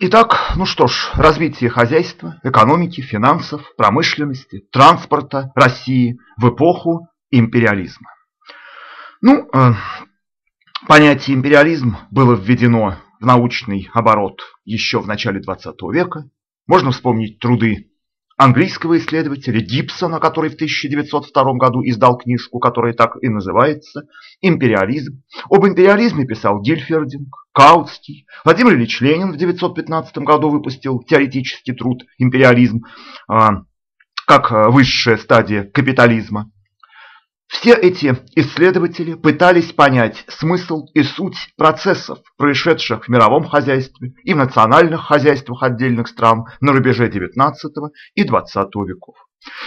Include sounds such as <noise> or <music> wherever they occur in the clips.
Итак, ну что ж, развитие хозяйства, экономики, финансов, промышленности, транспорта России в эпоху империализма. Ну, э, понятие империализм было введено в научный оборот еще в начале 20 века. Можно вспомнить труды английского исследователя Гибсона, который в 1902 году издал книжку, которая так и называется «Империализм». Об империализме писал Гильфердинг, Каутский. Владимир Ильич Ленин в 1915 году выпустил теоретический труд «Империализм» а, как высшая стадия капитализма. Все эти исследователи пытались понять смысл и суть процессов, происшедших в мировом хозяйстве и в национальных хозяйствах отдельных стран на рубеже XIX и XX веков.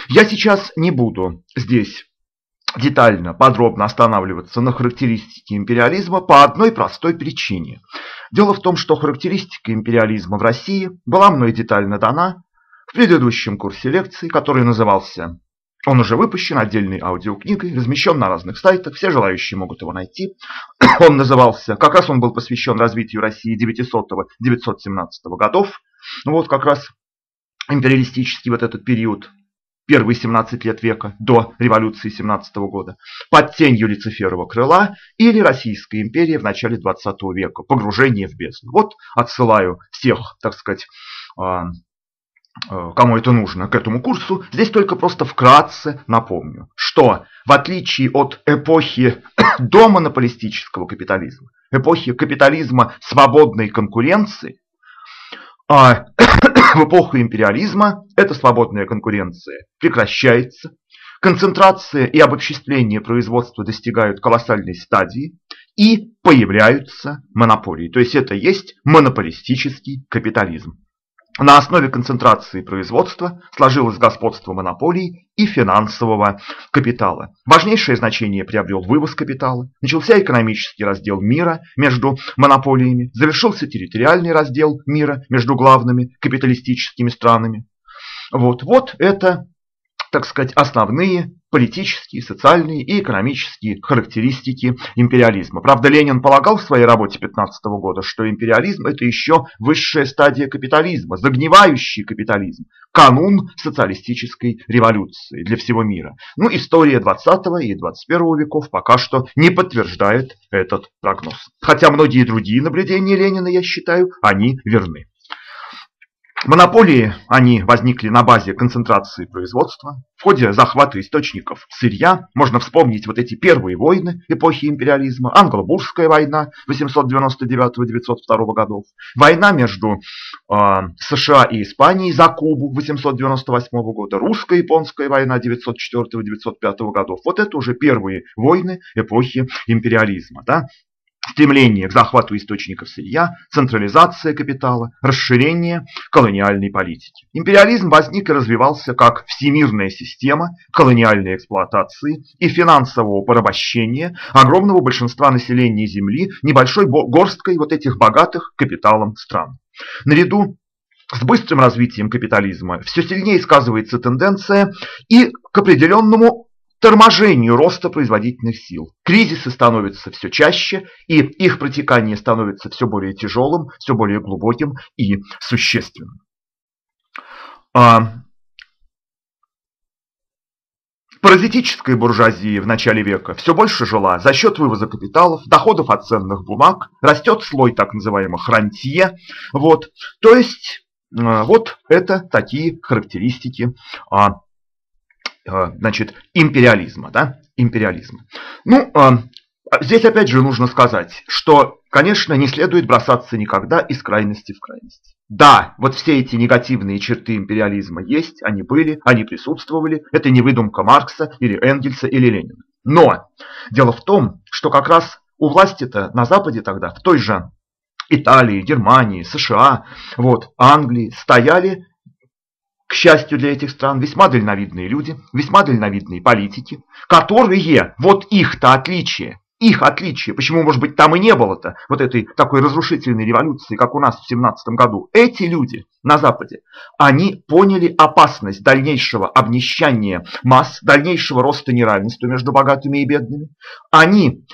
Я сейчас не буду здесь детально, подробно останавливаться на характеристике империализма по одной простой причине. Дело в том, что характеристика империализма в России была мной детально дана в предыдущем курсе лекций, который назывался он уже выпущен отдельной аудиокнигой, размещен на разных сайтах, все желающие могут его найти. <clears throat> Он назывался, как раз он был посвящен развитию России 900-917 годов. Вот как раз империалистический вот этот период, первые 17 лет века до революции 17 года, под тенью Люциферова крыла или Российская империя в начале 20 века, погружение в бездну. Вот отсылаю всех, так сказать, а, кому это нужно, к этому курсу, здесь только просто вкратце напомню, что в отличие от эпохи <coughs> домонополистического капитализма, эпохи капитализма свободной конкуренции, а <coughs> в эпоху империализма эта свободная конкуренция прекращается, концентрация и обобществление производства достигают колоссальной стадии и появляются монополии. То есть это есть монополистический капитализм. На основе концентрации производства сложилось господство монополий и финансового капитала. Важнейшее значение приобрел вывоз капитала, начался экономический раздел мира между монополиями, завершился территориальный раздел мира между главными капиталистическими странами. Вот, вот это, так сказать, основные политические, социальные и экономические характеристики империализма. Правда, Ленин полагал в своей работе 15 года, что империализм – это еще высшая стадия капитализма, загнивающий капитализм, канун социалистической революции для всего мира. Ну, история 20 и 21 веков пока что не подтверждает этот прогноз. Хотя многие другие наблюдения Ленина, я считаю, они верны. Монополии, они возникли на базе концентрации производства. В ходе захвата источников сырья можно вспомнить вот эти первые войны эпохи империализма. Англо-Бурская война 899-902 годов. Война между э, США и Испанией за Кубу 898 года. Русско-японская война 904-905 годов. Вот это уже первые войны эпохи империализма. Да? Стремление к захвату источников сырья, централизация капитала, расширение колониальной политики. Империализм возник и развивался как всемирная система колониальной эксплуатации и финансового порабощения огромного большинства населения Земли небольшой горсткой вот этих богатых капиталом стран. Наряду с быстрым развитием капитализма все сильнее сказывается тенденция и к определенному торможению роста производительных сил. Кризисы становятся все чаще, и их протекание становится все более тяжелым, все более глубоким и существенным. А, Паразитическая буржуазия в начале века все больше жила за счет вывоза капиталов, доходов от ценных бумаг, растет слой так называемых рантье. Вот. То есть, а, вот это такие характеристики а, значит, империализма. Да? империализма. Ну, э, здесь опять же нужно сказать, что, конечно, не следует бросаться никогда из крайности в крайность. Да, вот все эти негативные черты империализма есть, они были, они присутствовали. Это не выдумка Маркса или Энгельса или Ленина. Но дело в том, что как раз у власти-то на Западе тогда, в той же Италии, Германии, США, вот, Англии, стояли к счастью для этих стран, весьма дальновидные люди, весьма дальновидные политики, которые, вот их-то отличие, их отличие, почему, может быть, там и не было-то вот этой такой разрушительной революции, как у нас в 17 году, эти люди на Западе, они поняли опасность дальнейшего обнищания масс, дальнейшего роста неравенства между богатыми и бедными. Они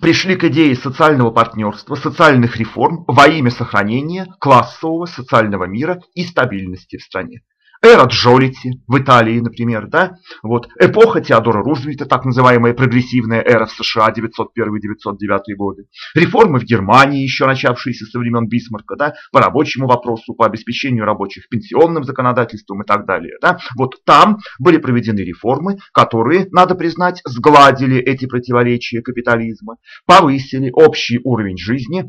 пришли к идее социального партнерства, социальных реформ во имя сохранения классового социального мира и стабильности в стране эра Джолити в Италии, например, да, вот, эпоха Теодора Рузвельта, так называемая прогрессивная эра в США 901-909 годы, реформы в Германии, еще начавшиеся со времен Бисмарка, да, по рабочему вопросу, по обеспечению рабочих пенсионным законодательством и так далее, да, вот там были проведены реформы, которые, надо признать, сгладили эти противоречия капитализма, повысили общий уровень жизни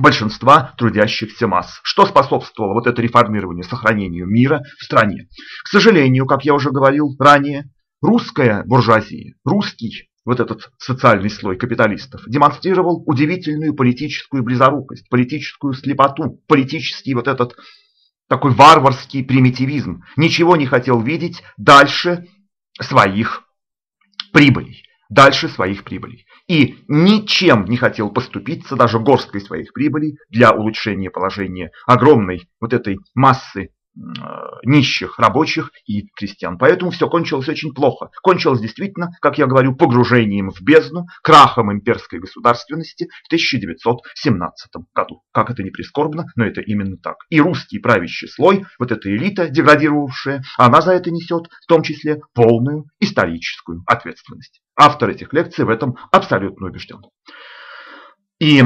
большинства трудящихся масс, что способствовало вот это реформированию, сохранению мира в стране. К сожалению, как я уже говорил ранее, русская буржуазия, русский вот этот социальный слой капиталистов демонстрировал удивительную политическую близорукость, политическую слепоту, политический вот этот такой варварский примитивизм. Ничего не хотел видеть дальше своих прибылей дальше своих прибылей. И ничем не хотел поступиться, даже горсткой своих прибылей, для улучшения положения огромной вот этой массы нищих рабочих и крестьян. Поэтому все кончилось очень плохо. Кончилось действительно, как я говорю, погружением в бездну, крахом имперской государственности в 1917 году. Как это не прискорбно, но это именно так. И русский правящий слой, вот эта элита деградировавшая, она за это несет в том числе полную историческую ответственность. Автор этих лекций в этом абсолютно убежден. И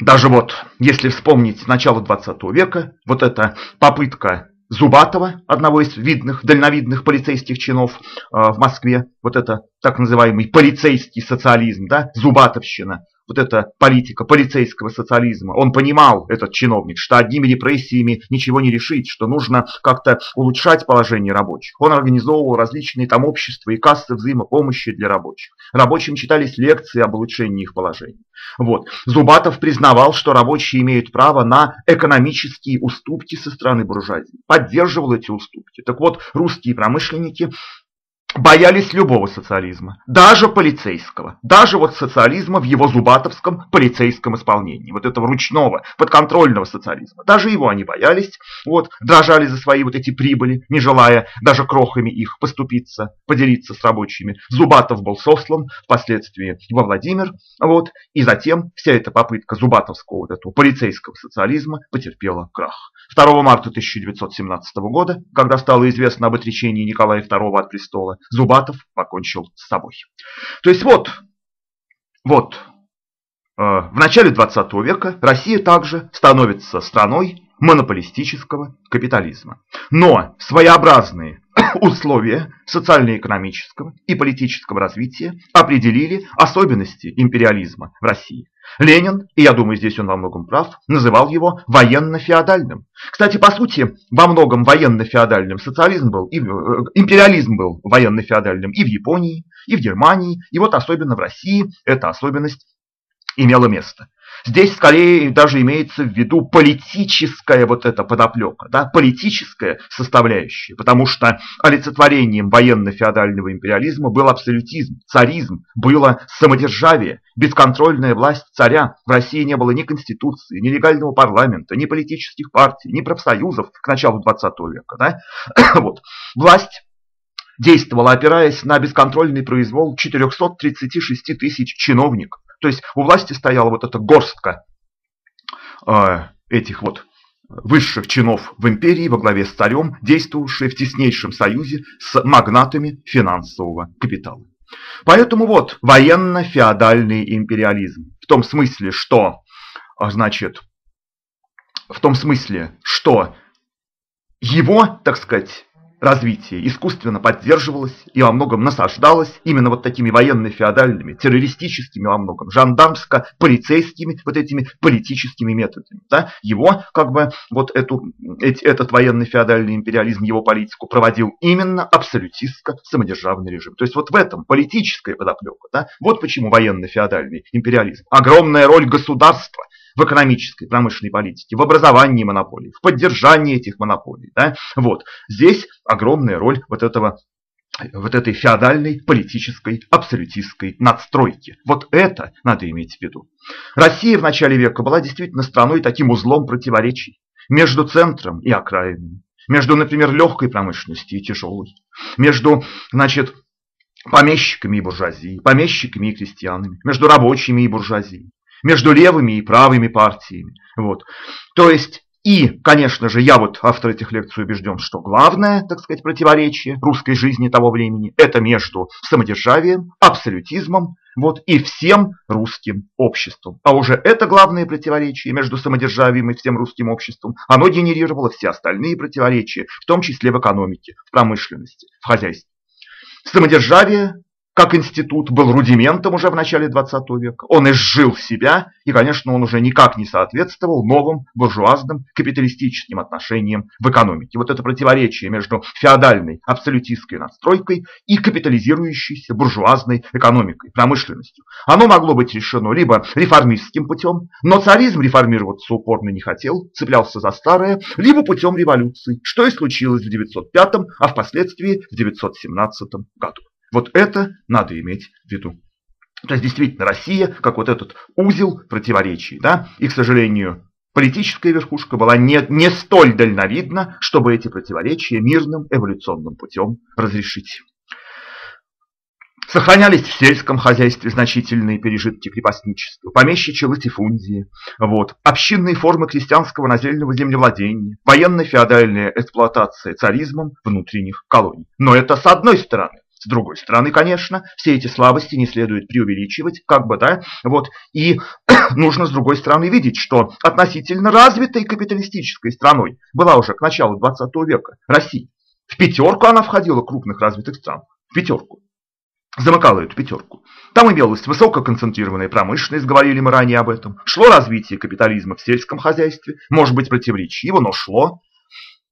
даже вот, если вспомнить начало 20 века, вот эта попытка Зубатова, одного из видных, дальновидных полицейских чинов э, в Москве, вот это так называемый полицейский социализм, да, Зубатовщина, вот эта политика полицейского социализма. Он понимал, этот чиновник, что одними репрессиями ничего не решить, что нужно как-то улучшать положение рабочих. Он организовывал различные там общества и кассы взаимопомощи для рабочих. Рабочим читались лекции об улучшении их положения. Вот. Зубатов признавал, что рабочие имеют право на экономические уступки со стороны буржуазии. Поддерживал эти уступки. Так вот, русские промышленники боялись любого социализма, даже полицейского, даже вот социализма в его зубатовском полицейском исполнении, вот этого ручного, подконтрольного социализма. Даже его они боялись, вот, дрожали за свои вот эти прибыли, не желая даже крохами их поступиться, поделиться с рабочими. Зубатов был сослан впоследствии во Владимир, вот, и затем вся эта попытка зубатовского вот этого полицейского социализма потерпела крах. 2 марта 1917 года, когда стало известно об отречении Николая II от престола, Зубатов покончил с собой. То есть вот, вот, э, в начале 20 века Россия также становится страной монополистического капитализма. Но своеобразные <coughs> условия социально-экономического и политического развития определили особенности империализма в России. Ленин, и я думаю, здесь он во многом прав, называл его военно-феодальным. Кстати, по сути, во многом военно-феодальным социализм был, и, э, империализм был военно-феодальным и в Японии, и в Германии, и вот особенно в России эта особенность имела место. Здесь скорее даже имеется в виду политическая вот эта подоплека, да, политическая составляющая, потому что олицетворением военно-феодального империализма был абсолютизм, царизм, было самодержавие, бесконтрольная власть царя. В России не было ни конституции, ни легального парламента, ни политических партий, ни профсоюзов к началу 20 века. Да? <coughs> вот. Власть действовала, опираясь на бесконтрольный произвол 436 тысяч чиновников. То есть у власти стояла вот эта горстка э, этих вот высших чинов в империи во главе с царем, действовавшие в теснейшем союзе с магнатами финансового капитала. Поэтому вот военно-феодальный империализм в том смысле, что а, значит, в том смысле, что его, так сказать, развитие искусственно поддерживалось и во многом насаждалось именно вот такими военно-феодальными, террористическими во многом, жандармско-полицейскими вот этими политическими методами. Да? Его, как бы, вот эту, эти, этот военно-феодальный империализм, его политику проводил именно абсолютистско-самодержавный режим. То есть вот в этом политическая подоплека. Да? Вот почему военно-феодальный империализм. Огромная роль государства в экономической, промышленной политике, в образовании монополий, в поддержании этих монополий. Да? Вот. Здесь огромная роль вот этого вот этой феодальной политической абсолютистской надстройки. Вот это надо иметь в виду. Россия в начале века была действительно страной таким узлом противоречий между центром и окраинами, между, например, легкой промышленностью и тяжелой, между, значит, помещиками и буржуазией, помещиками и крестьянами, между рабочими и буржуазией, между левыми и правыми партиями. Вот. То есть и, конечно же, я вот автор этих лекций убежден, что главное, так сказать, противоречие русской жизни того времени – это между самодержавием, абсолютизмом вот, и всем русским обществом. А уже это главное противоречие между самодержавием и всем русским обществом, оно генерировало все остальные противоречия, в том числе в экономике, в промышленности, в хозяйстве. Самодержавие как институт был рудиментом уже в начале 20 века. Он изжил себя, и, конечно, он уже никак не соответствовал новым буржуазным капиталистическим отношениям в экономике. Вот это противоречие между феодальной абсолютистской настройкой и капитализирующейся буржуазной экономикой, промышленностью. Оно могло быть решено либо реформистским путем, но царизм реформироваться упорно не хотел, цеплялся за старое, либо путем революции, что и случилось в 905, а впоследствии в 917 году. Вот это надо иметь в виду. То есть действительно Россия, как вот этот узел противоречий, да, и, к сожалению, политическая верхушка была не, не столь дальновидна, чтобы эти противоречия мирным эволюционным путем разрешить. Сохранялись в сельском хозяйстве значительные пережитки крепостничества, помещичьи латифундии, вот, общинные формы крестьянского наземного землевладения, военно-феодальная эксплуатация царизмом внутренних колоний. Но это с одной стороны. С другой стороны, конечно, все эти слабости не следует преувеличивать, как бы, да, вот, и <clears throat> нужно с другой стороны видеть, что относительно развитой капиталистической страной была уже к началу 20 века Россия. В пятерку она входила крупных развитых стран, в пятерку. Замыкала эту пятерку. Там имелась высококонцентрированная промышленность, говорили мы ранее об этом. Шло развитие капитализма в сельском хозяйстве, может быть противоречиво, но шло.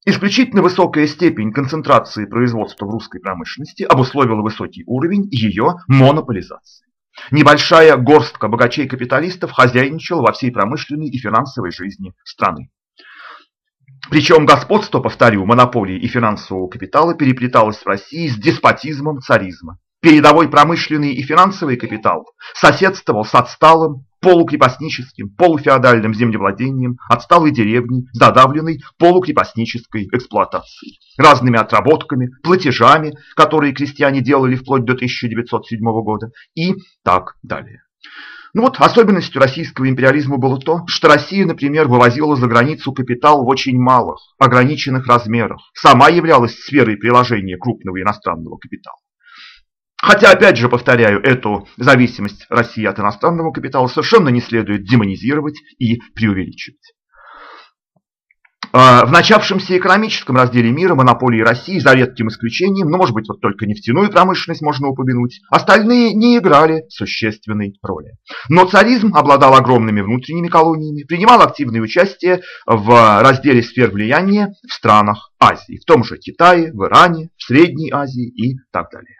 Исключительно высокая степень концентрации производства в русской промышленности обусловила высокий уровень ее монополизации. Небольшая горстка богачей-капиталистов хозяйничала во всей промышленной и финансовой жизни страны. Причем господство, повторю, монополии и финансового капитала переплеталось в России с деспотизмом царизма. Передовой промышленный и финансовый капитал соседствовал с отсталым полукрепостническим, полуфеодальным землевладением отсталой деревни, задавленной полукрепостнической эксплуатацией, разными отработками, платежами, которые крестьяне делали вплоть до 1907 года и так далее. Ну вот особенностью российского империализма было то, что Россия, например, вывозила за границу капитал в очень малых, ограниченных размерах, сама являлась сферой приложения крупного иностранного капитала. Хотя, опять же, повторяю, эту зависимость России от иностранного капитала совершенно не следует демонизировать и преувеличивать. А, в начавшемся экономическом разделе мира монополии России, за редким исключением, ну, может быть, вот только нефтяную промышленность можно упомянуть, остальные не играли существенной роли. Но царизм обладал огромными внутренними колониями, принимал активное участие в разделе сфер влияния в странах Азии, в том же Китае, в Иране, в Средней Азии и так далее.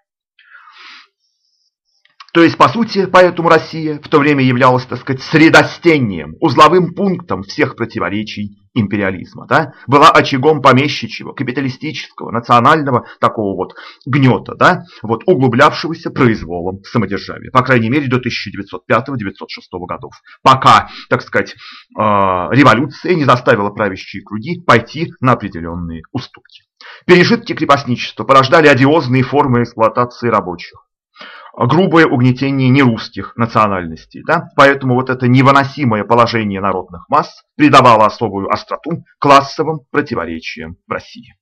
То есть, по сути, поэтому Россия в то время являлась, так сказать, средостением, узловым пунктом всех противоречий империализма. Да? Была очагом помещичьего, капиталистического, национального такого вот гнета, да? вот, углублявшегося произволом самодержавия. По крайней мере, до 1905-1906 годов. Пока, так сказать, э, революция не заставила правящие круги пойти на определенные уступки. Пережитки крепостничества порождали одиозные формы эксплуатации рабочих грубое угнетение нерусских национальностей. Да? Поэтому вот это невыносимое положение народных масс придавало особую остроту классовым противоречиям в России.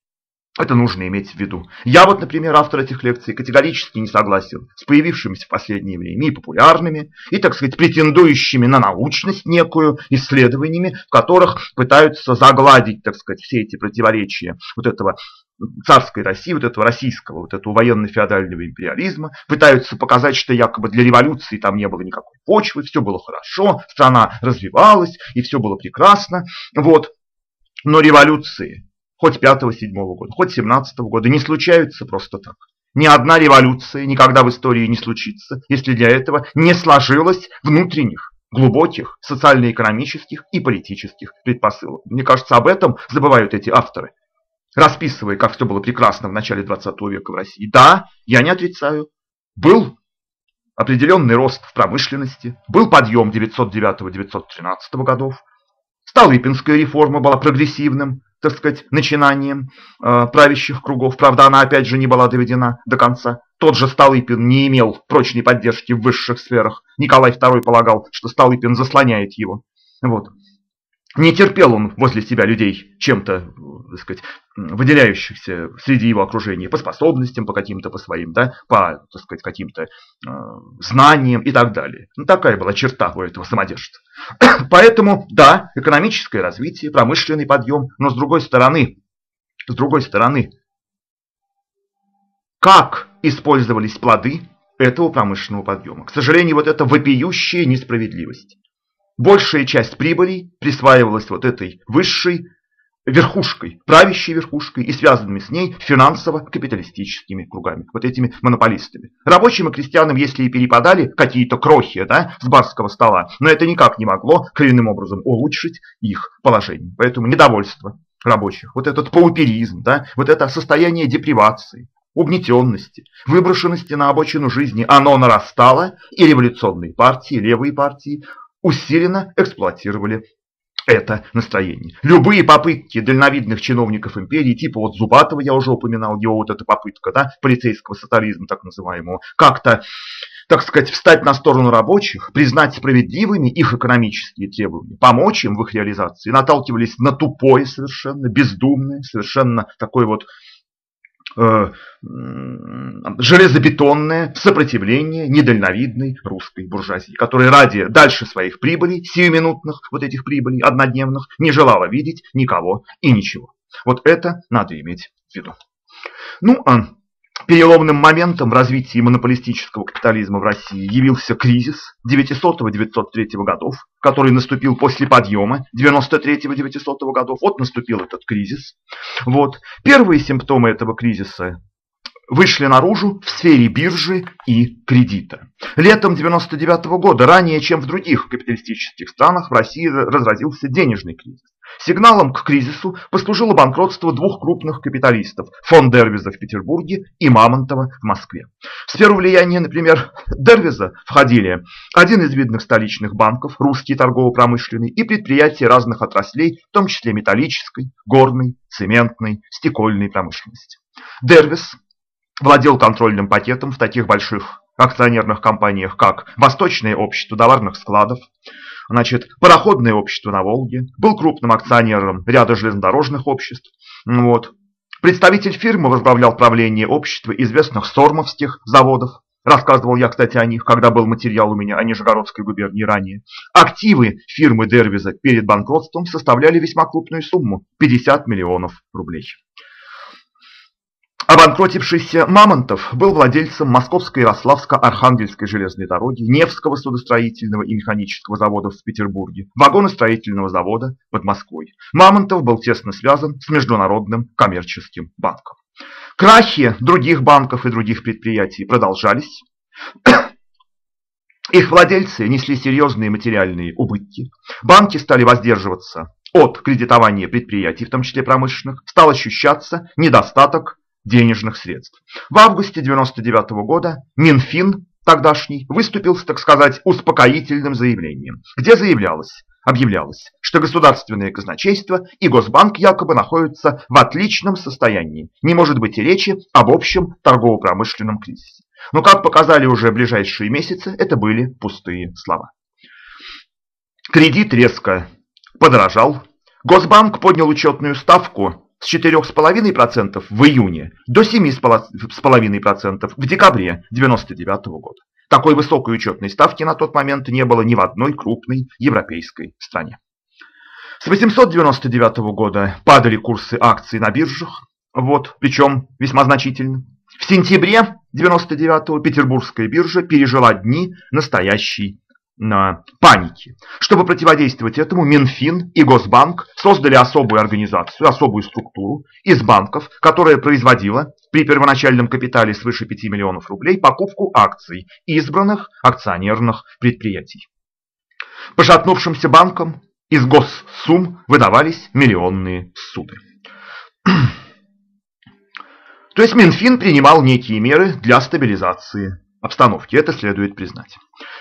Это нужно иметь в виду. Я вот, например, автор этих лекций, категорически не согласен с появившимися в последнее время и популярными, и, так сказать, претендующими на научность некую исследованиями, в которых пытаются загладить, так сказать, все эти противоречия вот этого царской России, вот этого российского, вот этого военно-феодального империализма, пытаются показать, что якобы для революции там не было никакой почвы, все было хорошо, страна развивалась, и все было прекрасно. Вот. Но революции, хоть 5-7 года, хоть 17 года, не случаются просто так. Ни одна революция никогда в истории не случится, если для этого не сложилось внутренних, глубоких социально-экономических и политических предпосылок. Мне кажется, об этом забывают эти авторы расписывая, как все было прекрасно в начале 20 века в России. Да, я не отрицаю, был определенный рост в промышленности, был подъем 909-913 годов, Столыпинская реформа была прогрессивным, так сказать, начинанием э, правящих кругов. Правда, она опять же не была доведена до конца. Тот же Столыпин не имел прочной поддержки в высших сферах. Николай II полагал, что Столыпин заслоняет его. Вот. Не терпел он возле себя людей чем-то, так сказать, выделяющихся среди его окружения по способностям, по каким-то, по своим, да, по, так сказать, каким-то э, знаниям и так далее. Ну, такая была черта у этого самодержца. <coughs> Поэтому, да, экономическое развитие, промышленный подъем, но с другой стороны, с другой стороны, как использовались плоды этого промышленного подъема? К сожалению, вот это вопиющая несправедливость. Большая часть прибылей присваивалась вот этой высшей верхушкой, правящей верхушкой и связанными с ней финансово-капиталистическими кругами, вот этими монополистами. Рабочим и крестьянам, если и перепадали какие-то крохи да, с барского стола, но это никак не могло коренным образом улучшить их положение. Поэтому недовольство рабочих, вот этот пауперизм, да, вот это состояние депривации, угнетенности, выброшенности на обочину жизни, оно нарастало, и революционные партии, левые партии усиленно эксплуатировали это настроение. Любые попытки дальновидных чиновников империи, типа вот Зубатова, я уже упоминал, его вот эта попытка, да, полицейского сатаризма так называемого, как-то, так сказать, встать на сторону рабочих, признать справедливыми их экономические требования, помочь им в их реализации, наталкивались на тупое совершенно, бездумное, совершенно такой вот железобетонное сопротивление недальновидной русской буржуазии, которая ради дальше своих прибылей, сиюминутных вот этих прибылей, однодневных, не желала видеть никого и ничего. Вот это надо иметь в виду. Ну, а Переломным моментом в развитии монополистического капитализма в России явился кризис 900-903 годов, который наступил после подъема 93-900 годов. Вот наступил этот кризис. Вот. Первые симптомы этого кризиса вышли наружу в сфере биржи и кредита. Летом 99 года, ранее чем в других капиталистических странах, в России разразился денежный кризис. Сигналом к кризису послужило банкротство двух крупных капиталистов – фон Дервиза в Петербурге и Мамонтова в Москве. В сферу влияния, например, Дервиза входили один из видных столичных банков, русский торгово-промышленный, и предприятия разных отраслей, в том числе металлической, горной, цементной, стекольной промышленности. Дервис владел контрольным пакетом в таких больших акционерных компаниях, как Восточное общество товарных складов, значит, пароходное общество на Волге, был крупным акционером ряда железнодорожных обществ. Вот. Представитель фирмы возглавлял правление общества известных сормовских заводов. Рассказывал я, кстати, о них, когда был материал у меня о Нижегородской губернии ранее. Активы фирмы Дервиза перед банкротством составляли весьма крупную сумму – 50 миллионов рублей. Обанкротившийся Мамонтов был владельцем Московской Ярославско-Архангельской железной дороги, Невского судостроительного и механического заводов в Петербурге, вагоностроительного завода под Москвой. Мамонтов был тесно связан с Международным коммерческим банком. Крахи других банков и других предприятий продолжались. <coughs> Их владельцы несли серьезные материальные убытки. Банки стали воздерживаться от кредитования предприятий, в том числе промышленных. Стал ощущаться недостаток денежных средств. В августе 1999 года Минфин тогдашний выступил с, так сказать, успокоительным заявлением, где заявлялось, объявлялось, что государственное казначейство и Госбанк якобы находятся в отличном состоянии. Не может быть и речи об общем торгово-промышленном кризисе. Но, как показали уже ближайшие месяцы, это были пустые слова. Кредит резко подорожал. Госбанк поднял учетную ставку с 4,5% в июне до 7,5% в декабре 1999 года. Такой высокой учетной ставки на тот момент не было ни в одной крупной европейской стране. С 899 года падали курсы акций на биржах, вот, причем весьма значительно. В сентябре 99 Петербургская биржа пережила дни настоящей на панике. Чтобы противодействовать этому, Минфин и Госбанк создали особую организацию, особую структуру из банков, которая производила при первоначальном капитале свыше 5 миллионов рублей покупку акций избранных акционерных предприятий. Пошатнувшимся банкам из госсумм выдавались миллионные суды. <clears throat> То есть Минфин принимал некие меры для стабилизации обстановке, это следует признать.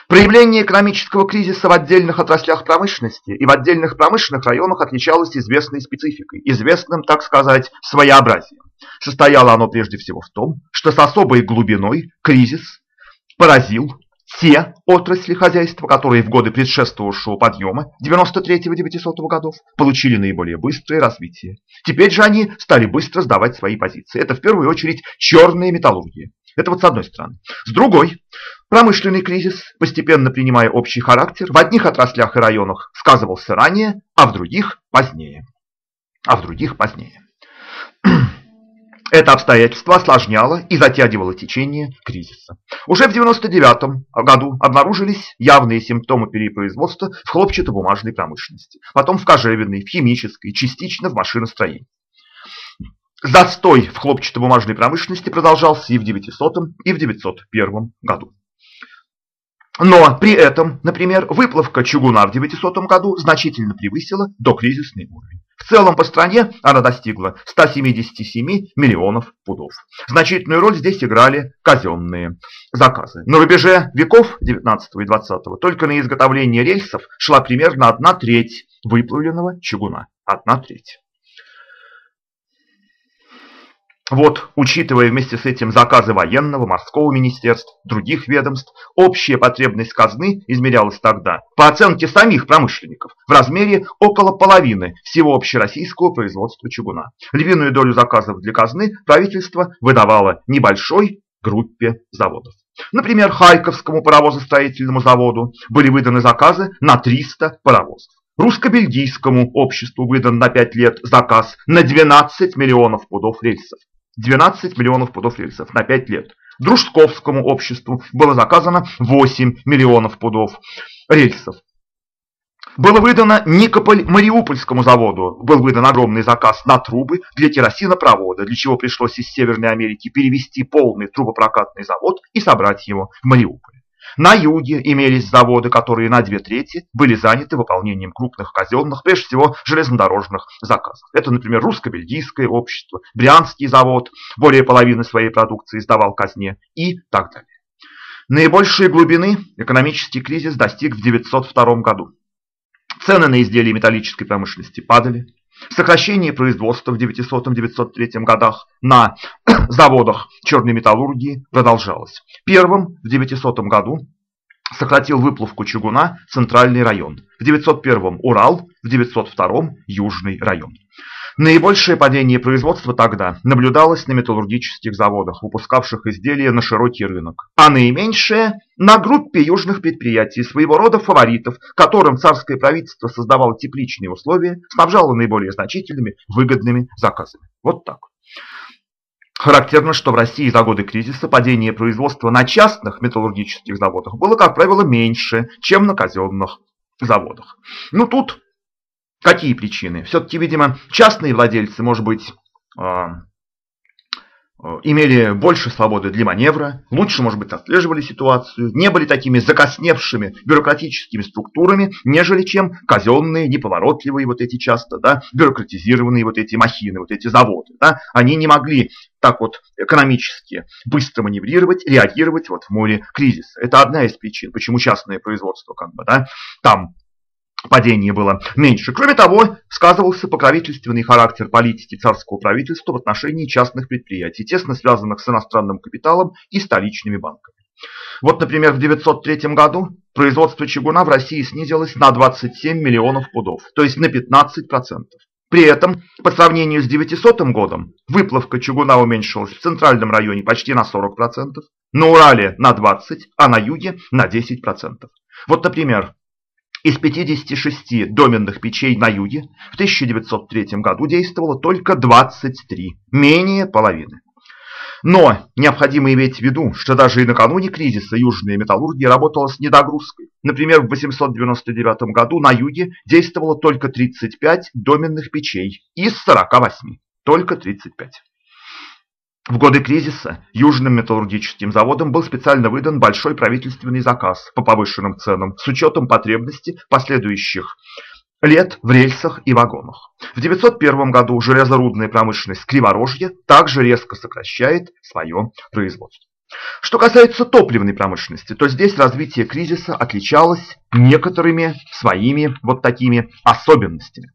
Проявление экономического кризиса в отдельных отраслях промышленности и в отдельных промышленных районах отличалось известной спецификой, известным, так сказать, своеобразием. Состояло оно прежде всего в том, что с особой глубиной кризис поразил те отрасли хозяйства, которые в годы предшествовавшего подъема 93-900 годов получили наиболее быстрое развитие. Теперь же они стали быстро сдавать свои позиции. Это в первую очередь черные металлургии. Это вот с одной стороны. С другой, промышленный кризис, постепенно принимая общий характер, в одних отраслях и районах сказывался ранее, а в других позднее. А в других позднее. Это обстоятельство осложняло и затягивало течение кризиса. Уже в 1999 году обнаружились явные симптомы перепроизводства в хлопчатобумажной промышленности, потом в кожевенной, в химической, частично в машиностроении. Застой в хлопчатобумажной промышленности продолжался и в 900 и в 901 году. Но при этом, например, выплавка чугуна в 900 году значительно превысила докризисный уровень. В целом по стране она достигла 177 миллионов пудов. Значительную роль здесь играли казенные заказы. На рубеже веков 19 и 20 только на изготовление рельсов шла примерно одна треть выплавленного чугуна. Одна треть. Вот, учитывая вместе с этим заказы военного, морского министерств, других ведомств, общая потребность казны измерялась тогда, по оценке самих промышленников, в размере около половины всего общероссийского производства чугуна. Львиную долю заказов для казны правительство выдавало небольшой группе заводов. Например, Харьковскому паровозостроительному заводу были выданы заказы на 300 паровозов. Русско-бельгийскому обществу выдан на 5 лет заказ на 12 миллионов пудов рельсов. 12 миллионов пудов рельсов на 5 лет. Дружковскому обществу было заказано 8 миллионов пудов рельсов. Было выдано Никополь-Мариупольскому заводу, был выдан огромный заказ на трубы для керосинопровода, для чего пришлось из Северной Америки перевести полный трубопрокатный завод и собрать его в Мариуполе. На юге имелись заводы, которые на две трети были заняты выполнением крупных казенных, прежде всего железнодорожных заказов. Это, например, русско-бельгийское общество, Брянский завод, более половины своей продукции сдавал казне и так далее. Наибольшей глубины экономический кризис достиг в 1902 году. Цены на изделия металлической промышленности падали, Сокращение производства в 900-903 годах на <coughs> заводах черной металлургии продолжалось. Первым в 900 году сократил выплавку чугуна центральный район, в 901 Урал, в 902 Южный район. Наибольшее падение производства тогда наблюдалось на металлургических заводах, выпускавших изделия на широкий рынок, а наименьшее – на группе южных предприятий, своего рода фаворитов, которым царское правительство создавало тепличные условия, снабжало наиболее значительными выгодными заказами. Вот так. Характерно, что в России за годы кризиса падение производства на частных металлургических заводах было, как правило, меньше, чем на казенных заводах. Ну тут Какие причины? Все-таки, видимо, частные владельцы, может быть, а, а, имели больше свободы для маневра, лучше, может быть, отслеживали ситуацию, не были такими закосневшими бюрократическими структурами, нежели чем казенные, неповоротливые вот эти часто, да, бюрократизированные вот эти махины, вот эти заводы. Да, они не могли так вот экономически быстро маневрировать, реагировать вот в море кризиса. Это одна из причин, почему частное производство как бы, да, там падение было меньше. Кроме того, сказывался покровительственный характер политики царского правительства в отношении частных предприятий, тесно связанных с иностранным капиталом и столичными банками. Вот, например, в 1903 году производство чугуна в России снизилось на 27 миллионов пудов, то есть на 15%. При этом, по сравнению с 900 годом, выплавка чугуна уменьшилась в центральном районе почти на 40%, на Урале на 20%, а на юге на 10%. Вот, например, из 56 доменных печей на юге в 1903 году действовало только 23, менее половины. Но необходимо иметь в виду, что даже и накануне кризиса южная металлургия работала с недогрузкой. Например, в 899 году на юге действовало только 35 доменных печей из 48. Только 35. В годы кризиса Южным металлургическим заводам был специально выдан большой правительственный заказ по повышенным ценам с учетом потребности последующих лет в рельсах и вагонах. В 901 году железорудная промышленность Криворожья также резко сокращает свое производство. Что касается топливной промышленности, то здесь развитие кризиса отличалось некоторыми своими вот такими особенностями.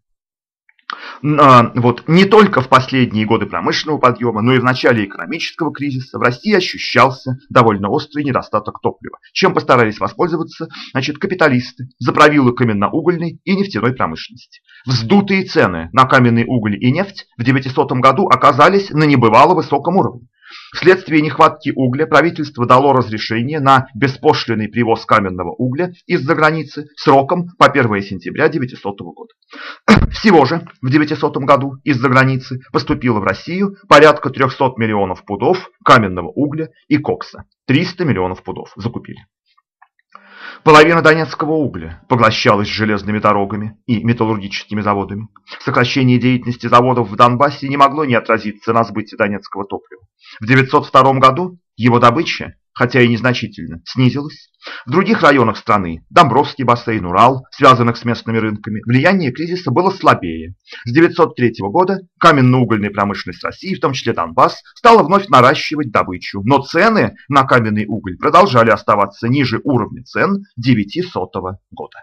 А, вот, не только в последние годы промышленного подъема, но и в начале экономического кризиса в России ощущался довольно острый недостаток топлива, чем постарались воспользоваться значит, капиталисты, заправилы каменно-угольной и нефтяной промышленности. Вздутые цены на каменный уголь и нефть в 900 году оказались на небывало высоком уровне. Вследствие нехватки угля правительство дало разрешение на беспошлиный привоз каменного угля из-за границы сроком по 1 сентября 900 года. <clears throat> Всего же в 900 году из-за границы поступило в Россию порядка 300 миллионов пудов каменного угля и кокса. 300 миллионов пудов закупили. Половина донецкого угля поглощалась железными дорогами и металлургическими заводами. Сокращение деятельности заводов в Донбассе не могло не отразиться на сбытии донецкого топлива. В 902 году его добыча хотя и незначительно, снизилась. В других районах страны, Домбровский бассейн, Урал, связанных с местными рынками, влияние кризиса было слабее. С 903 года каменно-угольная промышленность России, в том числе Донбасс, стала вновь наращивать добычу, но цены на каменный уголь продолжали оставаться ниже уровня цен 900 года.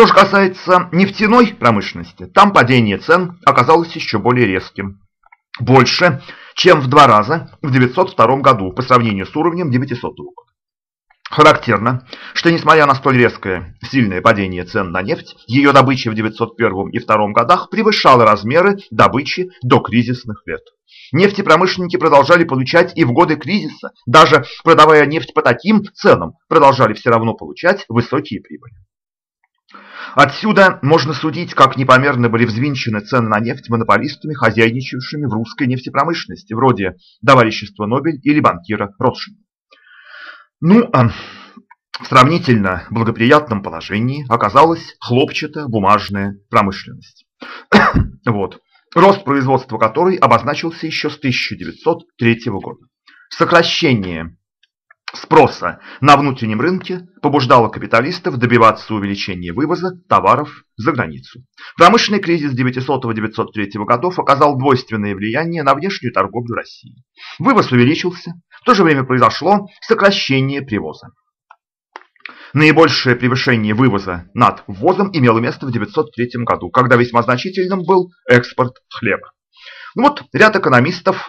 Что же касается нефтяной промышленности, там падение цен оказалось еще более резким. Больше, чем в два раза в 902 году по сравнению с уровнем 900 года. Характерно, что несмотря на столь резкое сильное падение цен на нефть, ее добыча в 901 и 2 годах превышала размеры добычи до кризисных лет. Нефтепромышленники продолжали получать и в годы кризиса, даже продавая нефть по таким ценам, продолжали все равно получать высокие прибыли. Отсюда можно судить, как непомерно были взвинчены цены на нефть монополистами, хозяйничавшими в русской нефтепромышленности, вроде товарищества Нобель или банкира Ротшильда. Ну, а в сравнительно благоприятном положении оказалась хлопчато-бумажная промышленность. <coughs> вот. Рост производства которой обозначился еще с 1903 года. Сокращение спроса на внутреннем рынке побуждало капиталистов добиваться увеличения вывоза товаров за границу. Промышленный кризис 900-903 годов оказал двойственное влияние на внешнюю торговлю России. Вывоз увеличился, в то же время произошло сокращение привоза. Наибольшее превышение вывоза над ввозом имело место в 903 году, когда весьма значительным был экспорт хлеба. Ну вот ряд экономистов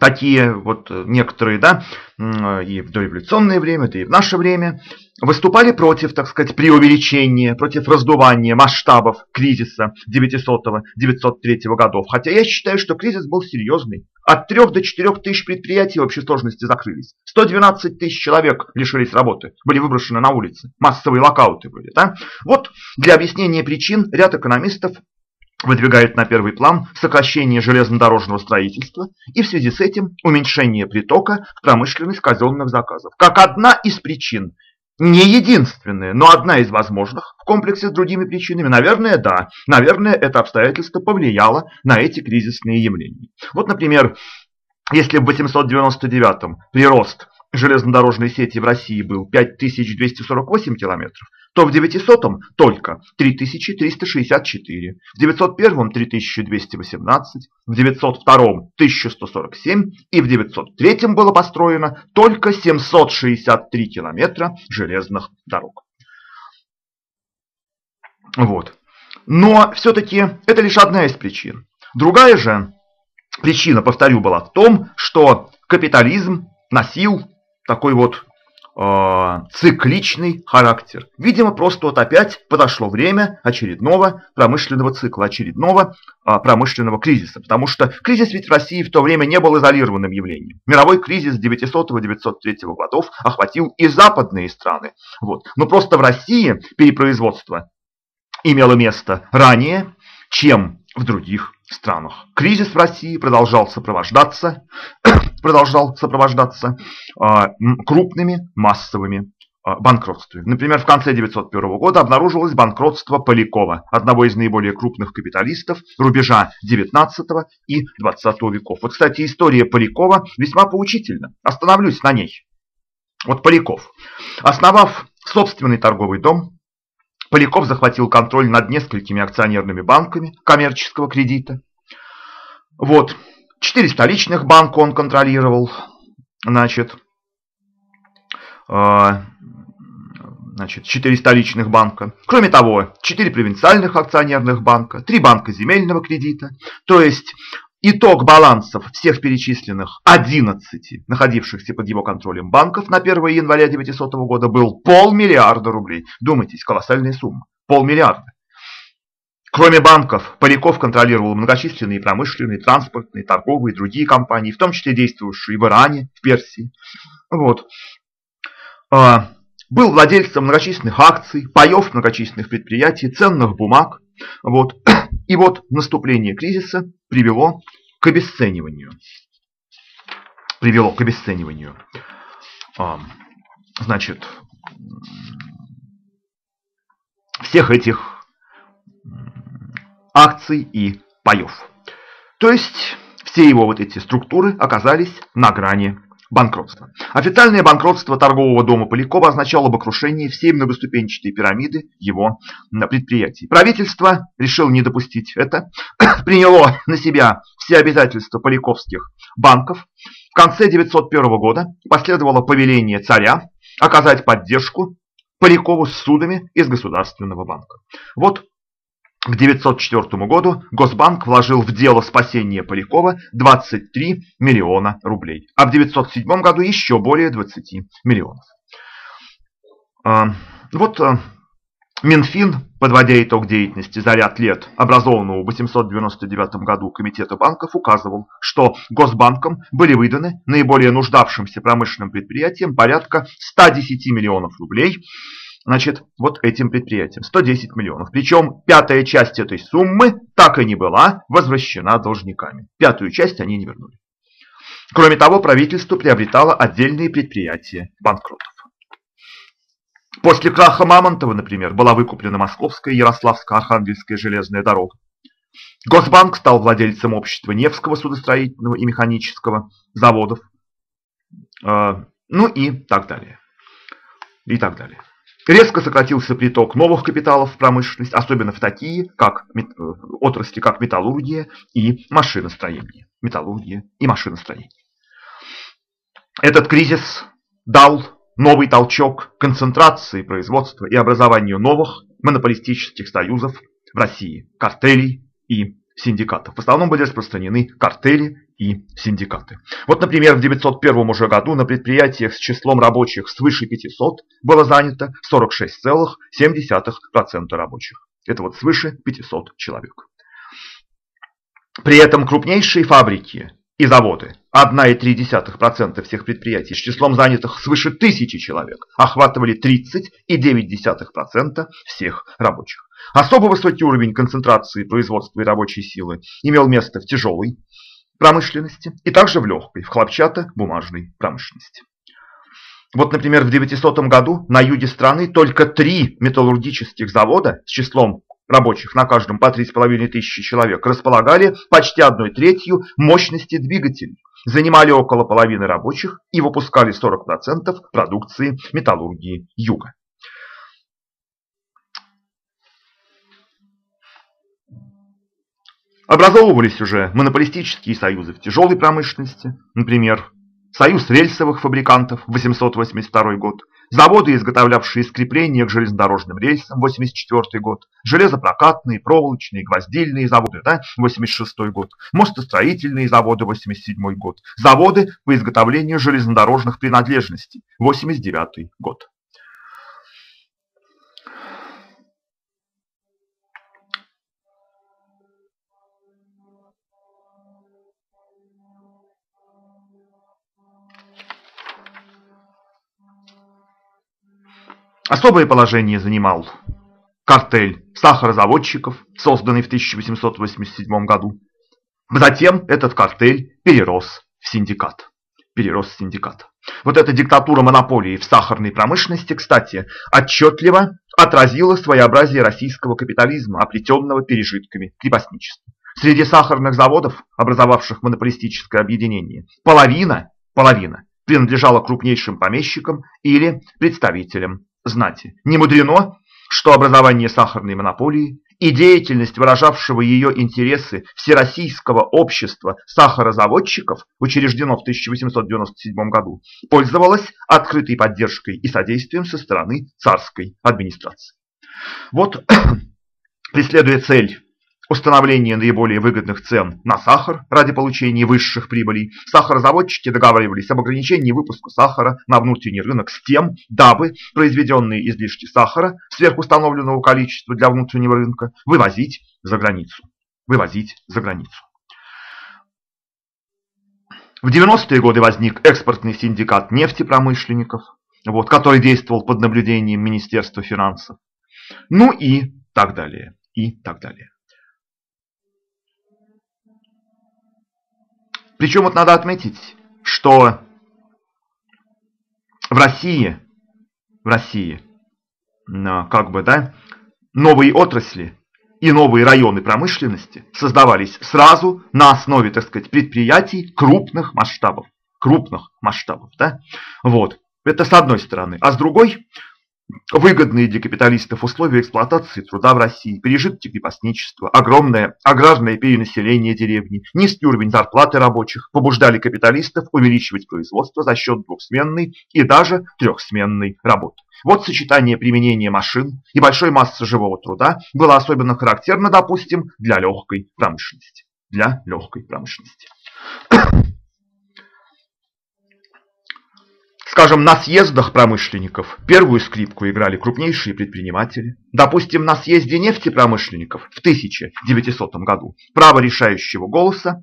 такие вот э, некоторые, да, и в дореволюционное время, да и в наше время, выступали против, так сказать, преувеличения, против раздувания масштабов кризиса 900-903 годов. Хотя я считаю, что кризис был серьезный. От 3 до 4 тысяч предприятий в общей сложности закрылись. 112 тысяч человек лишились работы, были выброшены на улицы. Массовые локауты были. Да? Вот для объяснения причин ряд экономистов выдвигает на первый план сокращение железнодорожного строительства и в связи с этим уменьшение притока в промышленность казенных заказов. Как одна из причин, не единственная, но одна из возможных в комплексе с другими причинами, наверное, да, наверное, это обстоятельство повлияло на эти кризисные явления. Вот, например, если в 899 прирост железнодорожной сети в России был 5248 километров, то в 900-м только 3364, в 901-м 3218, в 902-м 1147 и в 903-м было построено только 763 километра железных дорог. Вот. Но все-таки это лишь одна из причин. Другая же причина, повторю, была в том, что капитализм носил такой вот э, цикличный характер. Видимо, просто вот опять подошло время очередного промышленного цикла, очередного э, промышленного кризиса. Потому что кризис ведь в России в то время не был изолированным явлением. Мировой кризис 900-903 годов охватил и западные страны. Вот. Но просто в России перепроизводство имело место ранее, чем в других странах. Кризис в России продолжал сопровождаться, продолжал сопровождаться а, крупными массовыми а, банкротствами. Например, в конце 1901 года обнаружилось банкротство Полякова, одного из наиболее крупных капиталистов рубежа 19 и 20 веков. Вот, кстати, история Полякова весьма поучительна. Остановлюсь на ней. Вот Поляков, основав собственный торговый дом, Поляков захватил контроль над несколькими акционерными банками коммерческого кредита. Вот. Четыре столичных банка он контролировал. Значит, а, значит, четыре столичных банка. Кроме того, четыре провинциальных акционерных банка, три банка земельного кредита. То есть итог балансов всех перечисленных 11 находившихся под его контролем банков на 1 января 1900 года был полмиллиарда рублей. Думайтесь, колоссальная сумма. Полмиллиарда. Кроме банков, Поляков контролировал многочисленные промышленные, транспортные, торговые и другие компании, в том числе действующие в Иране, в Персии. Вот. А, был владельцем многочисленных акций, паев многочисленных предприятий, ценных бумаг. Вот. <clears throat> И вот наступление кризиса привело к обесцениванию. Привело к обесцениванию. А, значит, всех этих акций и паев. То есть все его вот эти структуры оказались на грани банкротства. Официальное банкротство торгового дома Полякова означало бы крушение всей многоступенчатой пирамиды его предприятий. Правительство решило не допустить это, <coughs> приняло на себя все обязательства поляковских банков. В конце 1901 года последовало повеление царя оказать поддержку Полякову с судами из Государственного банка. Вот к 1904 году Госбанк вложил в дело спасения Полякова 23 миллиона рублей, а в 1907 году еще более 20 миллионов. А, вот а, Минфин, подводя итог деятельности за ряд лет образованного в 899 году Комитета банков, указывал, что Госбанкам были выданы наиболее нуждавшимся промышленным предприятиям порядка 110 миллионов рублей – значит, вот этим предприятиям. 110 миллионов. Причем пятая часть этой суммы так и не была возвращена должниками. Пятую часть они не вернули. Кроме того, правительство приобретало отдельные предприятия банкротов. После краха Мамонтова, например, была выкуплена Московская, Ярославская, Архангельская железная дорога. Госбанк стал владельцем общества Невского судостроительного и механического заводов. Э, ну и так далее. И так далее. Резко сократился приток новых капиталов в промышленность, особенно в такие как, э, отрасли, как металлургия и машиностроение. Металлургия и машиностроение. Этот кризис дал новый толчок концентрации производства и образованию новых монополистических союзов в России, картелей и синдикатов. В основном были распространены картели и синдикаты. Вот, например, в 901 уже году на предприятиях с числом рабочих свыше 500 было занято 46,7% рабочих. Это вот свыше 500 человек. При этом крупнейшие фабрики и заводы, 1,3% всех предприятий с числом занятых свыше тысячи человек, охватывали 30,9% всех рабочих. Особо высокий уровень концентрации производства и рабочей силы имел место в тяжелой промышленности и также в легкой, в хлопчато-бумажной промышленности. Вот, например, в 900 году на юге страны только три металлургических завода с числом рабочих на каждом по 3,5 тысячи человек располагали почти одной третью мощности двигателей, занимали около половины рабочих и выпускали 40% продукции металлургии юга. Образовывались уже монополистические союзы в тяжелой промышленности, например, Союз рельсовых фабрикантов, 882 год, заводы, изготовлявшие скрепления к железнодорожным рельсам, 84 год, железопрокатные, проволочные, гвоздильные заводы, да, 86 год, мостостроительные заводы, 87 год, заводы по изготовлению железнодорожных принадлежностей, 89 год. Особое положение занимал картель сахарозаводчиков, созданный в 1887 году. Затем этот картель перерос в синдикат. Перерос в синдикат. Вот эта диктатура монополии в сахарной промышленности, кстати, отчетливо отразила своеобразие российского капитализма, оплетенного пережитками крепостничества. Среди сахарных заводов, образовавших монополистическое объединение, половина, половина принадлежала крупнейшим помещикам или представителям знати. Не мудрено, что образование сахарной монополии и деятельность выражавшего ее интересы Всероссийского общества сахарозаводчиков, учреждено в 1897 году, пользовалось открытой поддержкой и содействием со стороны царской администрации. Вот, <coughs> преследуя цель установления наиболее выгодных цен на сахар ради получения высших прибылей, сахарозаводчики договаривались об ограничении выпуска сахара на внутренний рынок с тем, дабы произведенные излишки сахара сверхустановленного количества для внутреннего рынка вывозить за границу. Вывозить за границу. В 90-е годы возник экспортный синдикат нефтепромышленников, вот, который действовал под наблюдением Министерства финансов. Ну и так далее, и так далее. Причем вот надо отметить, что в России, в России, как бы, да, новые отрасли и новые районы промышленности создавались сразу на основе, так сказать, предприятий крупных масштабов. Крупных масштабов, да? Вот. Это с одной стороны. А с другой, Выгодные для капиталистов условия эксплуатации труда в России, пережитки крепостничества, огромное аграрное перенаселение деревни, низкий уровень зарплаты рабочих побуждали капиталистов увеличивать производство за счет двухсменной и даже трехсменной работы. Вот сочетание применения машин и большой массы живого труда было особенно характерно, допустим, для легкой промышленности. Для легкой промышленности. Скажем, на съездах промышленников первую скрипку играли крупнейшие предприниматели. Допустим, на съезде нефтепромышленников в 1900 году право решающего голоса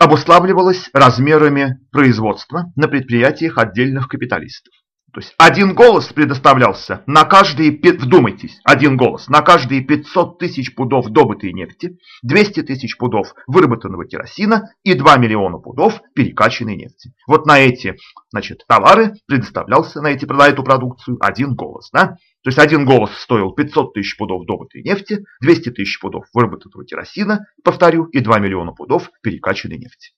обуславливалось размерами производства на предприятиях отдельных капиталистов. То есть один голос предоставлялся на каждые, вдумайтесь, один голос на каждые 500 тысяч пудов добытой нефти, 200 тысяч пудов выработанного керосина и 2 миллиона пудов перекачанной нефти. Вот на эти значит, товары предоставлялся, на, эти, на эту продукцию один голос. Да? То есть один голос стоил 500 тысяч пудов добытой нефти, 200 тысяч пудов выработанного керосина, повторю, и 2 миллиона пудов перекачанной нефти.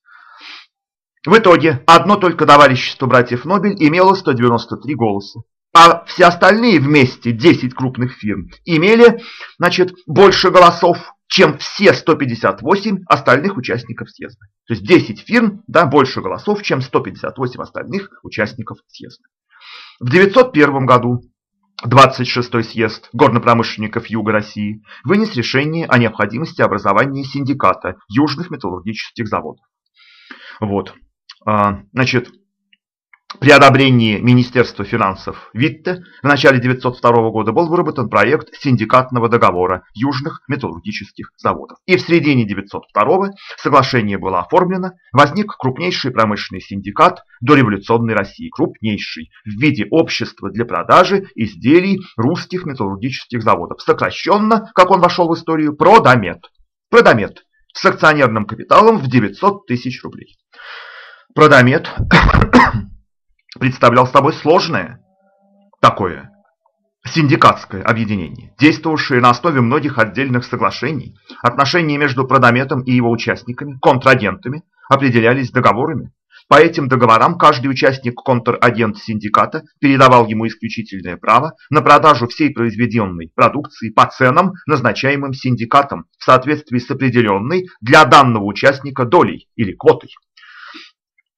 В итоге одно только товарищество братьев Нобель имело 193 голоса, а все остальные вместе, 10 крупных фирм, имели значит, больше голосов, чем все 158 остальных участников съезда. То есть 10 фирм да, больше голосов, чем 158 остальных участников съезда. В 901 году 26-й съезд горнопромышленников Юга России вынес решение о необходимости образования синдиката южных металлургических заводов. Вот. А, значит, при одобрении Министерства финансов Витте в начале 1902 года был выработан проект синдикатного договора южных металлургических заводов. И в середине 1902 соглашение было оформлено, возник крупнейший промышленный синдикат дореволюционной России, крупнейший, в виде общества для продажи изделий русских металлургических заводов. Сокращенно, как он вошел в историю, Продамет. Продамет с акционерным капиталом в 900 тысяч рублей. Продамет <coughs> представлял собой сложное такое синдикатское объединение, действовавшее на основе многих отдельных соглашений. Отношения между Продометом и его участниками, контрагентами, определялись договорами. По этим договорам каждый участник контрагент синдиката передавал ему исключительное право на продажу всей произведенной продукции по ценам, назначаемым синдикатом в соответствии с определенной для данного участника долей или квотой.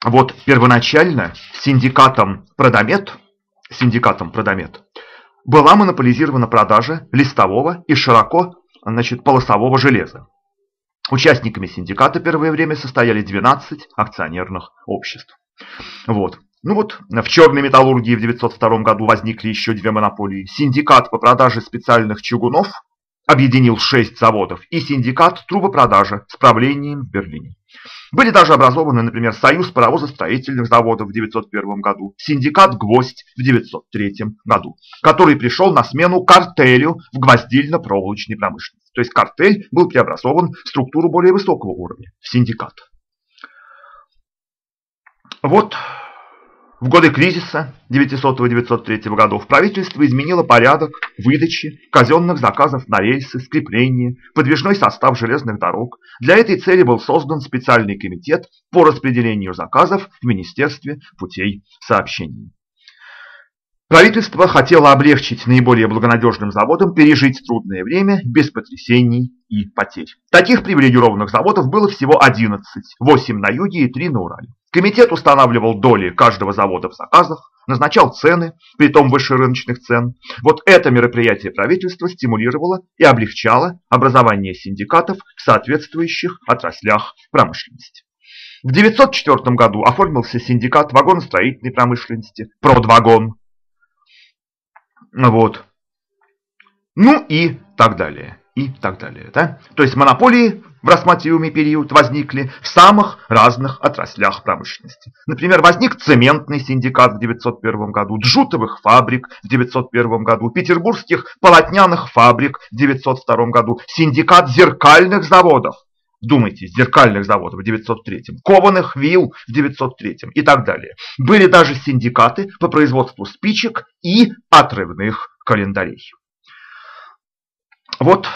Вот первоначально синдикатом Продомет, синдикатом Продомет была монополизирована продажа листового и широко значит, полосового железа. Участниками синдиката первое время состояли 12 акционерных обществ. Вот. Ну вот, в черной металлургии в 1902 году возникли еще две монополии. Синдикат по продаже специальных чугунов объединил 6 заводов и синдикат трубопродажи с правлением в Берлине. Были даже образованы, например, Союз паровозостроительных заводов в 1901 году, синдикат «Гвоздь» в 1903 году, который пришел на смену картелю в гвоздильно-проволочной промышленности. То есть картель был преобразован в структуру более высокого уровня, в синдикат. Вот в годы кризиса 900-903 годов правительство изменило порядок выдачи казенных заказов на рельсы, скрепление, подвижной состав железных дорог. Для этой цели был создан специальный комитет по распределению заказов в Министерстве путей сообщений. Правительство хотело облегчить наиболее благонадежным заводам пережить трудное время без потрясений и потерь. Таких привилегированных заводов было всего 11, 8 на юге и 3 на Урале. Комитет устанавливал доли каждого завода в заказах, назначал цены, при том выше рыночных цен. Вот это мероприятие правительства стимулировало и облегчало образование синдикатов в соответствующих отраслях промышленности. В 1904 году оформился синдикат вагоностроительной промышленности «Продвагон». Вот. Ну и так далее. И так далее. Да? То есть монополии в рассматриваемый период возникли в самых разных отраслях промышленности. Например, возник цементный синдикат в 1901 году, джутовых фабрик в 1901 году, петербургских полотняных фабрик в 1902 году, синдикат зеркальных заводов. Думайте, зеркальных заводов в 903, кованых вил в 903 и так далее. Были даже синдикаты по производству спичек и отрывных календарей. Вот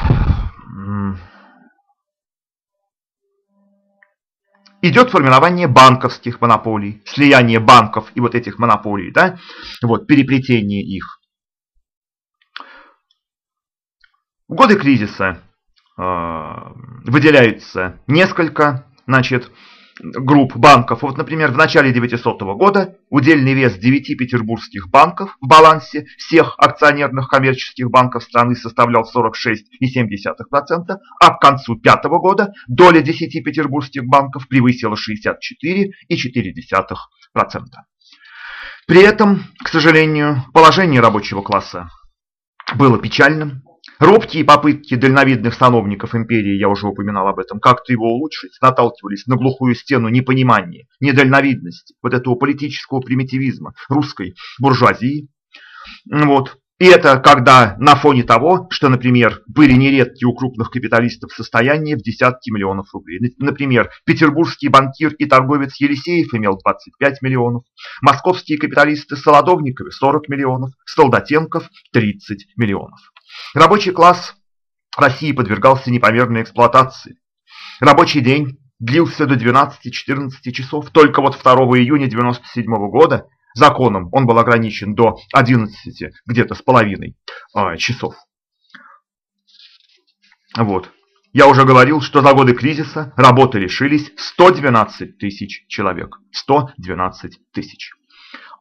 идет формирование банковских монополий, слияние банков и вот этих монополий, да, вот, переплетение их. В годы кризиса э, выделяются несколько значит, групп банков. Вот, например, в начале 900 года удельный вес 9 петербургских банков в балансе всех акционерных коммерческих банков страны составлял 46,7%, а к концу 5 года доля 10 петербургских банков превысила 64,4%. При этом, к сожалению, положение рабочего класса было печальным. Робкие попытки дальновидных сановников империи, я уже упоминал об этом, как-то его улучшить, наталкивались на глухую стену непонимания, недальновидности, вот этого политического примитивизма русской буржуазии. Вот. И это когда на фоне того, что, например, были нередки у крупных капиталистов состояния в десятки миллионов рублей. Например, петербургский банкир и торговец Елисеев имел 25 миллионов, московские капиталисты Солодовниковы 40 миллионов, Солдатенков 30 миллионов. Рабочий класс России подвергался непомерной эксплуатации. Рабочий день длился до 12-14 часов. Только вот 2 июня 1997 года законом он был ограничен до 11 где-то с половиной э, часов. Вот. Я уже говорил, что за годы кризиса работы лишились 112 тысяч человек. 112 тысяч.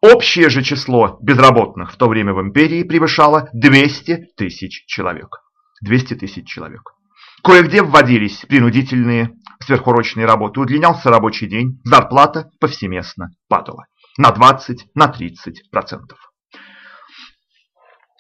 Общее же число безработных в то время в империи превышало 200 тысяч человек. 200 тысяч человек. Кое-где вводились принудительные сверхурочные работы, удлинялся рабочий день, зарплата повсеместно падала на 20, на 30 процентов.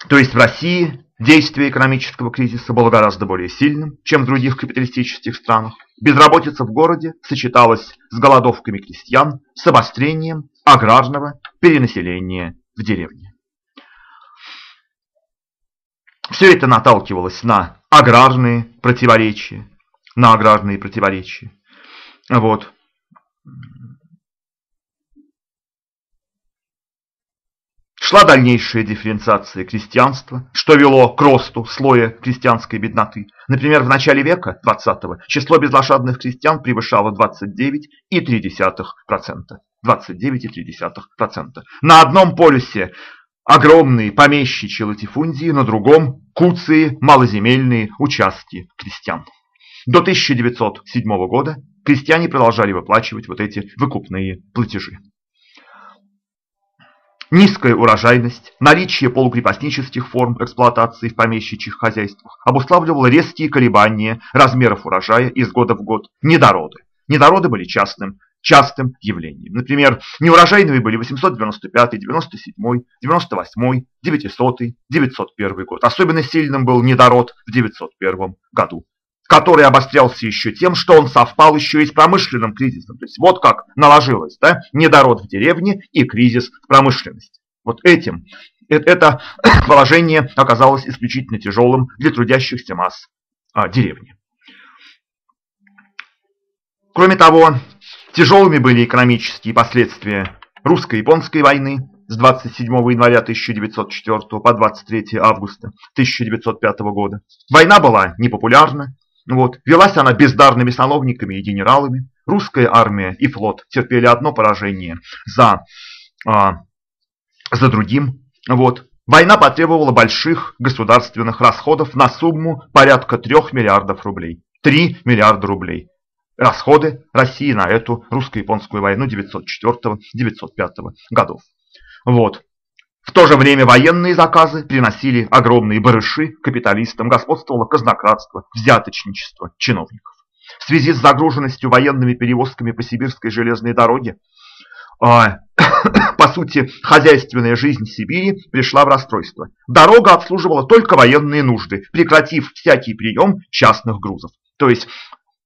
То есть в России действие экономического кризиса было гораздо более сильным, чем в других капиталистических странах. Безработица в городе сочеталась с голодовками крестьян, с обострением аграрного перенаселения в деревне. Все это наталкивалось на аграрные противоречия, на аграрные противоречия. Вот. Шла дальнейшая дифференциация крестьянства, что вело к росту слоя крестьянской бедноты. Например, в начале века 20-го число безлошадных крестьян превышало 29,3%. 29,3%. На одном полюсе огромные помещичьи латифундии, на другом куцые малоземельные участки крестьян. До 1907 года крестьяне продолжали выплачивать вот эти выкупные платежи. Низкая урожайность, наличие полукрепостнических форм эксплуатации в помещичьих хозяйствах обуславливало резкие колебания размеров урожая из года в год, недороды. Недороды были частным частым явлением. Например, неурожайными были 895, 97, 98, 900, 901 год. Особенно сильным был недород в 901 году, который обострялся еще тем, что он совпал еще и с промышленным кризисом. То есть вот как наложилось да, недород в деревне и кризис в промышленности. Вот этим э, это <coughs> положение оказалось исключительно тяжелым для трудящихся масс а, деревни. Кроме того, Тяжелыми были экономические последствия русско-японской войны с 27 января 1904 по 23 августа 1905 года. Война была непопулярна, вот, велась она бездарными сановниками и генералами. Русская армия и флот терпели одно поражение за, а, за другим. Вот. Война потребовала больших государственных расходов на сумму порядка 3 миллиардов рублей. 3 миллиарда рублей. Расходы России на эту русско-японскую войну 904-905 годов. Вот. В то же время военные заказы приносили огромные барыши капиталистам, господствовало казнократство, взяточничество чиновников. В связи с загруженностью военными перевозками по сибирской железной дороге а, <coughs> по сути, хозяйственная жизнь Сибири пришла в расстройство. Дорога обслуживала только военные нужды, прекратив всякий прием частных грузов. То есть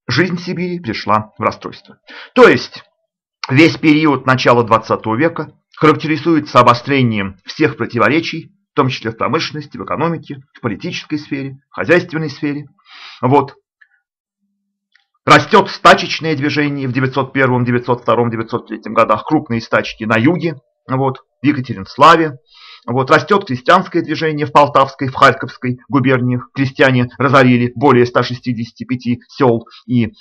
жизнь Сибири пришла в расстройство. То есть весь период начала 20 века характеризуется обострением всех противоречий, в том числе в промышленности, в экономике, в политической сфере, в хозяйственной сфере. Вот. Растет стачечное движение в 901, 902, 903 годах, крупные стачки на юге, вот, в Екатеринславе. Вот, растет крестьянское движение в Полтавской, в Харьковской губерниях. Крестьяне разорили более 165 сел и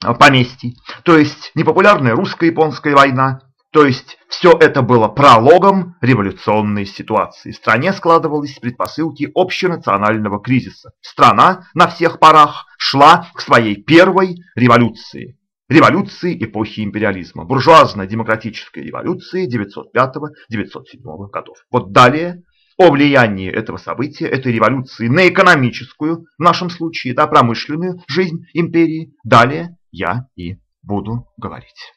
поместий. То есть непопулярная русско-японская война, то есть все это было прологом революционной ситуации. В стране складывались предпосылки общенационального кризиса. Страна на всех парах шла к своей первой революции. Революции эпохи империализма. Буржуазно-демократической революции 905-907 годов. Вот далее о влиянии этого события, этой революции на экономическую, в нашем случае, да, промышленную жизнь империи, далее я и буду говорить.